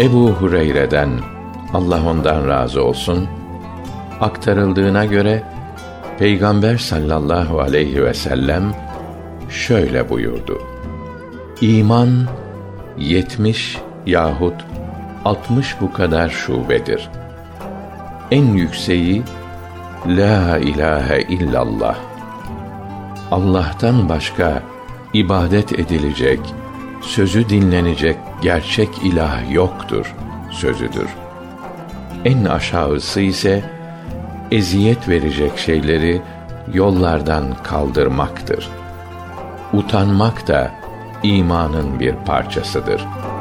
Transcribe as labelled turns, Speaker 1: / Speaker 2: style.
Speaker 1: Ebu Hureyre'den Allah ondan razı olsun aktarıldığına göre Peygamber sallallahu aleyhi ve sellem şöyle buyurdu. İman yetmiş yahut altmış bu kadar şubedir. En yükseği La ilahe illallah. Allah'tan başka ibadet edilecek, sözü dinlenecek gerçek ilah yoktur sözüdür. En aşağısı ise eziyet verecek şeyleri yollardan kaldırmaktır. Utanmak da imanın bir parçasıdır.''